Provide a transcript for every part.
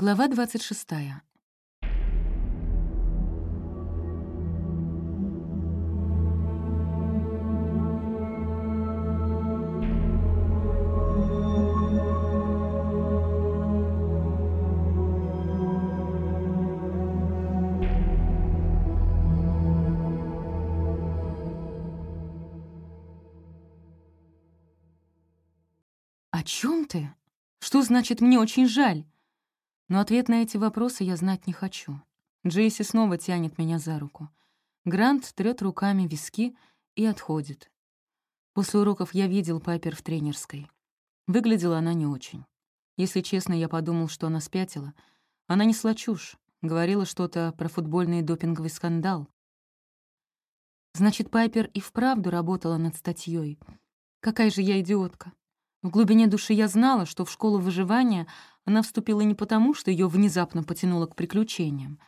Глава 26. «О чем ты? Что значит «мне очень жаль»?» Но ответ на эти вопросы я знать не хочу. Джейси снова тянет меня за руку. Грант трёт руками виски и отходит. После уроков я видел Пайпер в тренерской. Выглядела она не очень. Если честно, я подумал, что она спятила. Она несла чушь, говорила что-то про футбольный допинговый скандал. Значит, Пайпер и вправду работала над статьей. Какая же я идиотка. В глубине души я знала, что в школу выживания она вступила не потому, что ее внезапно потянуло к приключениям,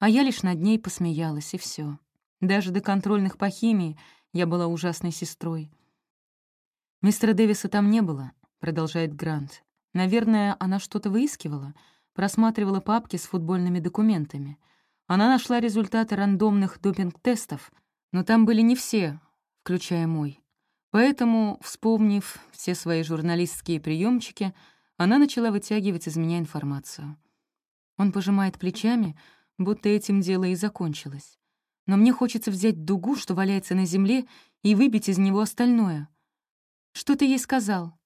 а я лишь над ней посмеялась, и все. Даже до контрольных по химии я была ужасной сестрой. «Мистера Дэвиса там не было», — продолжает Грант. «Наверное, она что-то выискивала, просматривала папки с футбольными документами. Она нашла результаты рандомных допинг-тестов, но там были не все, включая мой. Поэтому, вспомнив все свои журналистские приемчики, она начала вытягивать из меня информацию. Он пожимает плечами, будто этим дело и закончилось. Но мне хочется взять дугу, что валяется на земле, и выбить из него остальное. «Что ты ей сказал?»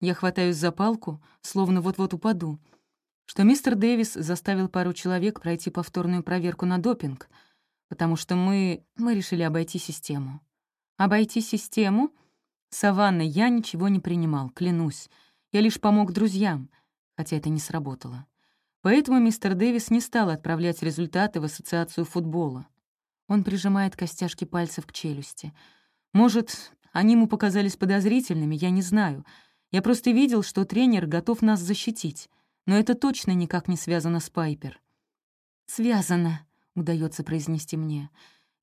Я хватаюсь за палку, словно вот-вот упаду, что мистер Дэвис заставил пару человек пройти повторную проверку на допинг, потому что мы... мы решили обойти систему. Обойти систему? Саванна, я ничего не принимал, клянусь. Я лишь помог друзьям, хотя это не сработало. Поэтому мистер Дэвис не стал отправлять результаты в Ассоциацию футбола. Он прижимает костяшки пальцев к челюсти. Может, они ему показались подозрительными, я не знаю. Я просто видел, что тренер готов нас защитить. Но это точно никак не связано с Пайпер. «Связано», — удается произнести мне.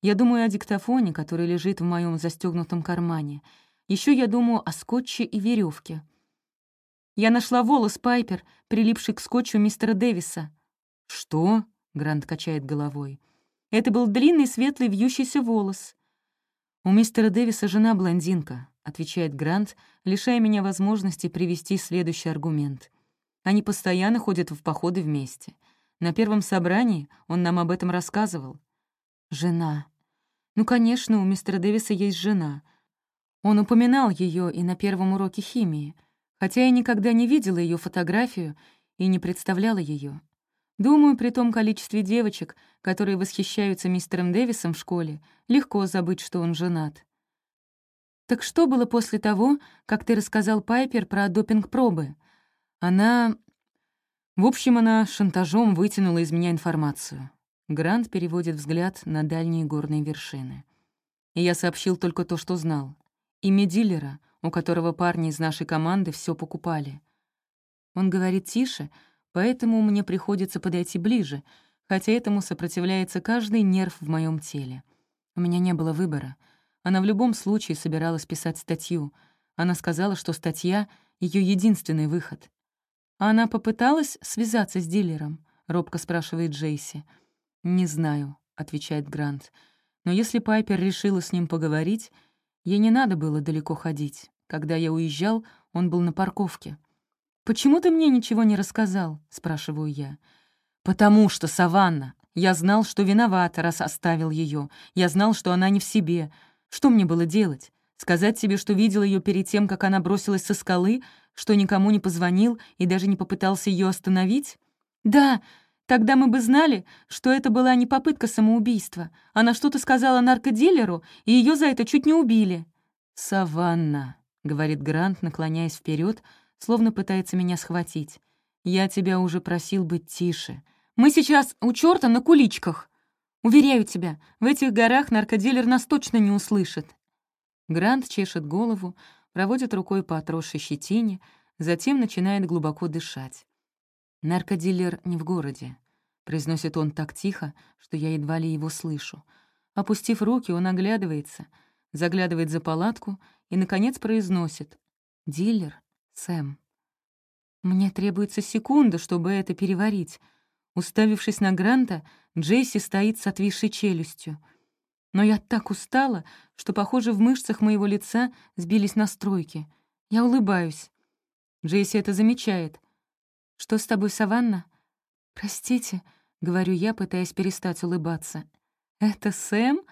Я думаю о диктофоне, который лежит в моем застегнутом кармане. Еще я думаю о скотче и веревке. Я нашла волос Пайпер, прилипший к скотчу мистера Дэвиса». «Что?» — Грант качает головой. «Это был длинный, светлый, вьющийся волос». «У мистера Дэвиса жена блондинка», — отвечает Грант, лишая меня возможности привести следующий аргумент. «Они постоянно ходят в походы вместе. На первом собрании он нам об этом рассказывал». «Жена». «Ну, конечно, у мистера Дэвиса есть жена. Он упоминал ее и на первом уроке химии». Хотя я никогда не видела ее фотографию и не представляла ее. Думаю, при том количестве девочек, которые восхищаются мистером Дэвисом в школе, легко забыть, что он женат. «Так что было после того, как ты рассказал Пайпер про допинг-пробы? Она...» «В общем, она шантажом вытянула из меня информацию». Грант переводит взгляд на дальние горные вершины. И я сообщил только то, что знал. Имя дилера — у которого парни из нашей команды все покупали. Он говорит тише, поэтому мне приходится подойти ближе, хотя этому сопротивляется каждый нерв в моем теле. У меня не было выбора. Она в любом случае собиралась писать статью. Она сказала, что статья — ее единственный выход. «А «Она попыталась связаться с дилером?» — робко спрашивает Джейси. «Не знаю», — отвечает Грант. «Но если Пайпер решила с ним поговорить, Ей не надо было далеко ходить. Когда я уезжал, он был на парковке. «Почему ты мне ничего не рассказал?» — спрашиваю я. «Потому что, Саванна, я знал, что виновата, раз оставил ее. Я знал, что она не в себе. Что мне было делать? Сказать себе, что видел ее перед тем, как она бросилась со скалы, что никому не позвонил и даже не попытался ее остановить? Да, Тогда мы бы знали, что это была не попытка самоубийства. Она что-то сказала наркодилеру, и ее за это чуть не убили». «Саванна», — говорит Грант, наклоняясь вперед, словно пытается меня схватить. «Я тебя уже просил быть тише. Мы сейчас у черта на куличках. Уверяю тебя, в этих горах наркодилер нас точно не услышит». Грант чешет голову, проводит рукой по отросшей щетине, затем начинает глубоко дышать. Наркодилер не в городе. Произносит он так тихо, что я едва ли его слышу. Опустив руки, он оглядывается, заглядывает за палатку и, наконец, произносит. «Дилер, Сэм». Мне требуется секунда, чтобы это переварить. Уставившись на Гранта, Джейси стоит с отвисшей челюстью. Но я так устала, что, похоже, в мышцах моего лица сбились настройки. Я улыбаюсь. Джейси это замечает — «Что с тобой, Саванна?» «Простите», — говорю я, пытаясь перестать улыбаться. «Это Сэм?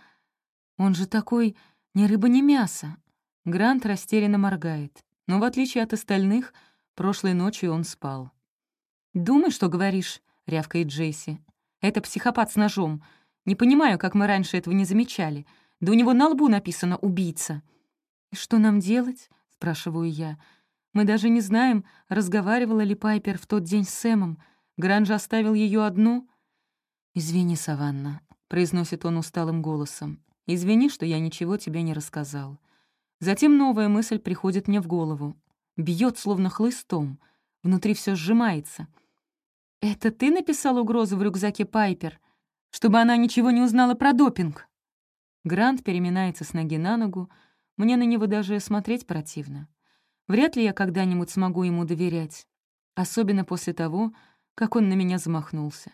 Он же такой ни рыба, ни мясо». Грант растерянно моргает, но, в отличие от остальных, прошлой ночью он спал. «Думай, что говоришь», — рявкает Джейси. «Это психопат с ножом. Не понимаю, как мы раньше этого не замечали. Да у него на лбу написано «убийца». «Что нам делать?» — спрашиваю я. Мы даже не знаем, разговаривала ли Пайпер в тот день с Сэмом. Гранж оставил ее одну. «Извини, Саванна», — произносит он усталым голосом. «Извини, что я ничего тебе не рассказал». Затем новая мысль приходит мне в голову. Бьет, словно хлыстом. Внутри все сжимается. «Это ты написал угрозу в рюкзаке Пайпер, чтобы она ничего не узнала про допинг?» Грант переминается с ноги на ногу. Мне на него даже смотреть противно. Вряд ли я когда-нибудь смогу ему доверять, особенно после того, как он на меня замахнулся.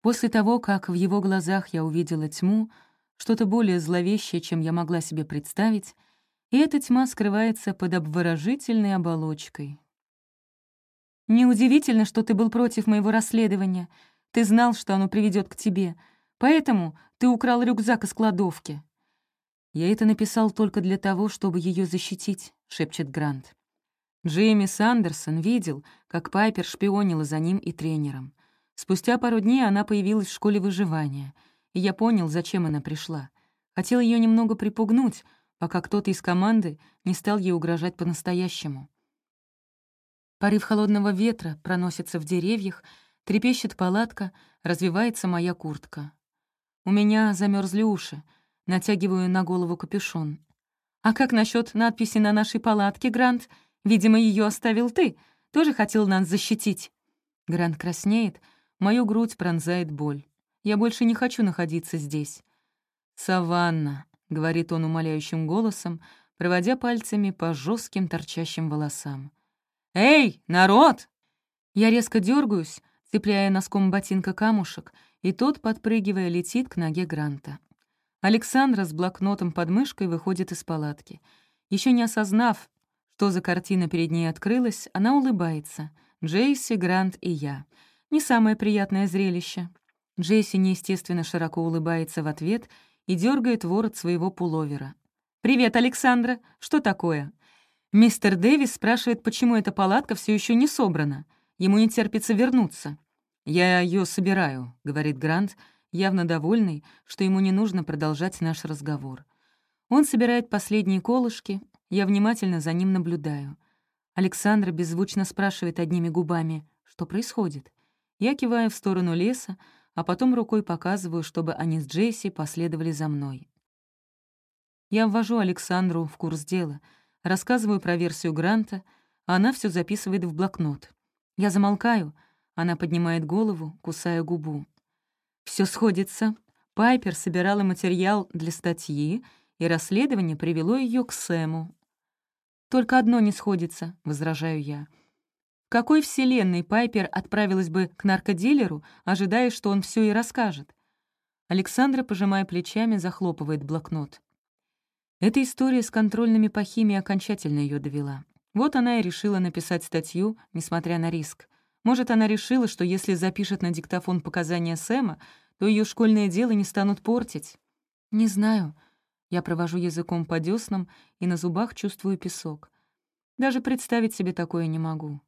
После того, как в его глазах я увидела тьму, что-то более зловещее, чем я могла себе представить, и эта тьма скрывается под обворожительной оболочкой. «Неудивительно, что ты был против моего расследования. Ты знал, что оно приведет к тебе. Поэтому ты украл рюкзак из кладовки». «Я это написал только для того, чтобы ее защитить», — шепчет Грант. Джейми Сандерсон видел, как Пайпер шпионила за ним и тренером. Спустя пару дней она появилась в школе выживания, и я понял, зачем она пришла. Хотел ее немного припугнуть, пока кто-то из команды не стал ей угрожать по-настоящему. Порыв холодного ветра проносится в деревьях, трепещет палатка, развивается моя куртка. У меня замерзли уши, натягиваю на голову капюшон. «А как насчет надписи на нашей палатке, Грант?» Видимо, ее оставил ты. Тоже хотел нас защитить». Грант краснеет, мою грудь пронзает боль. Я больше не хочу находиться здесь. «Саванна», — говорит он умоляющим голосом, проводя пальцами по жестким торчащим волосам. «Эй, народ!» Я резко дергаюсь, цепляя носком ботинка камушек, и тот, подпрыгивая, летит к ноге Гранта. Александра с блокнотом под мышкой выходит из палатки. Еще не осознав, что за картина перед ней открылась, она улыбается. Джейси, Грант и я. Не самое приятное зрелище. Джейси неестественно широко улыбается в ответ и дергает ворот своего пуловера. «Привет, Александра! Что такое?» Мистер Дэвис спрашивает, почему эта палатка все еще не собрана. Ему не терпится вернуться. «Я ее собираю», — говорит Грант, явно довольный, что ему не нужно продолжать наш разговор. Он собирает последние колышки, я внимательно за ним наблюдаю. Александра беззвучно спрашивает одними губами, что происходит. Я киваю в сторону леса, а потом рукой показываю, чтобы они с Джесси последовали за мной. Я ввожу Александру в курс дела, рассказываю про версию Гранта, а она все записывает в блокнот. Я замолкаю, она поднимает голову, кусая губу. Все сходится. Пайпер собирала материал для статьи, и расследование привело ее к Сэму. «Только одно не сходится», — возражаю я. В какой вселенной Пайпер отправилась бы к наркодилеру, ожидая, что он все и расскажет? Александра, пожимая плечами, захлопывает блокнот. Эта история с контрольными по химии окончательно ее довела. Вот она и решила написать статью, несмотря на риск. Может, она решила, что если запишет на диктофон показания Сэма, то ее школьное дело не станут портить. «Не знаю», я провожу языком по деснам и на зубах чувствую песок. Даже представить себе такое не могу.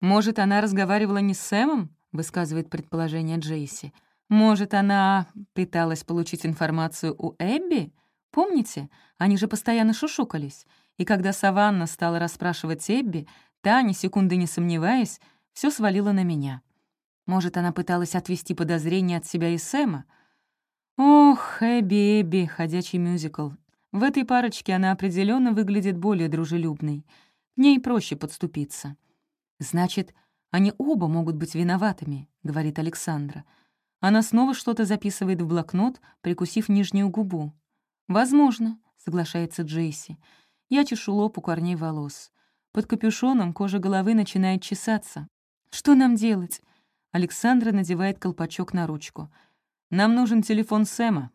«Может, она разговаривала не с Сэмом?» — высказывает предположение Джейси. «Может, она пыталась получить информацию у Эбби? Помните, они же постоянно шушукались. И когда Саванна стала расспрашивать Эбби, та, ни секунды не сомневаясь, все свалила на меня. Может, она пыталась отвести подозрения от себя и Сэма?» «Ох, Эбби, Эбби, ходячий мюзикл. В этой парочке она определенно выглядит более дружелюбной. К ней проще подступиться». «Значит, они оба могут быть виноватыми», — говорит Александра. Она снова что-то записывает в блокнот, прикусив нижнюю губу. «Возможно», — соглашается Джейси. Я чешу лоб у корней волос. Под капюшоном кожа головы начинает чесаться. «Что нам делать?» Александра надевает колпачок на ручку — «Нам нужен телефон Сэма.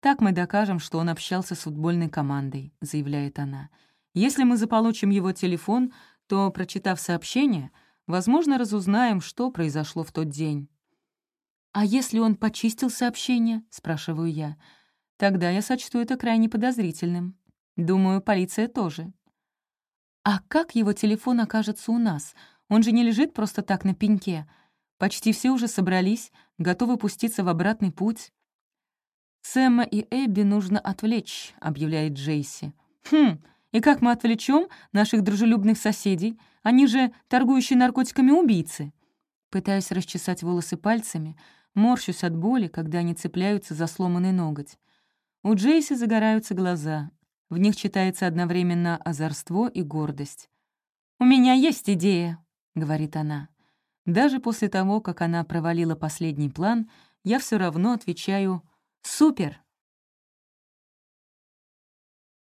Так мы докажем, что он общался с футбольной командой», — заявляет она. «Если мы заполучим его телефон, то, прочитав сообщение, возможно, разузнаем, что произошло в тот день». «А если он почистил сообщение?» — спрашиваю я. «Тогда я сочту это крайне подозрительным. Думаю, полиция тоже». «А как его телефон окажется у нас? Он же не лежит просто так на пеньке. Почти все уже собрались, готовы пуститься в обратный путь. «Сэма и Эбби нужно отвлечь», — объявляет Джейси. «Хм, и как мы отвлечем наших дружелюбных соседей? Они же торгующие наркотиками убийцы». Пытаюсь расчесать волосы пальцами, морщусь от боли, когда они цепляются за сломанный ноготь. У Джейси загораются глаза. В них читается одновременно озорство и гордость. «У меня есть идея», — говорит она. Даже после того, как она провалила последний план, я все равно отвечаю «Супер!»